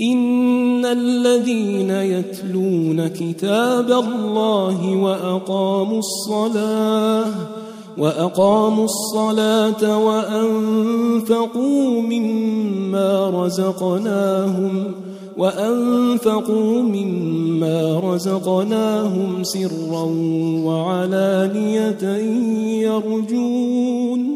إن الذين يتلون كتاب الله وأقاموا الصلاة وأقاموا الصلاة وأنفقوا مما رزقناهم وأنفقوا مما رزقناهم سرا وعلانية يرجون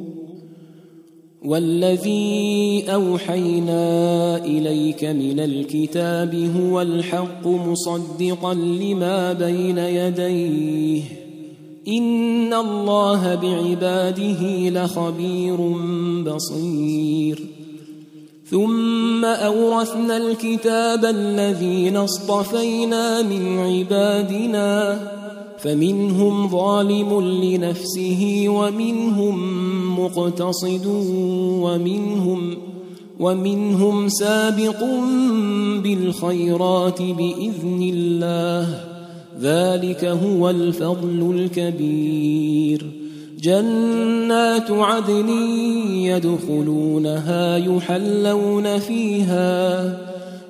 والذي أوحينا إليك من الكتاب هو الحق مصدقا لما بين يديه. إن الله بعباده لخبير بصير. ثم أورثنا الكتاب الذين اصطفينا من عبادنا فمنهم ظالم لنفسه ومنهم مقتصد ومنهم ومنهم سابق بالخيرات بإذن الله. ذلك هو الفضل الكبير. جنات عدن يدخلونها يحلون فيها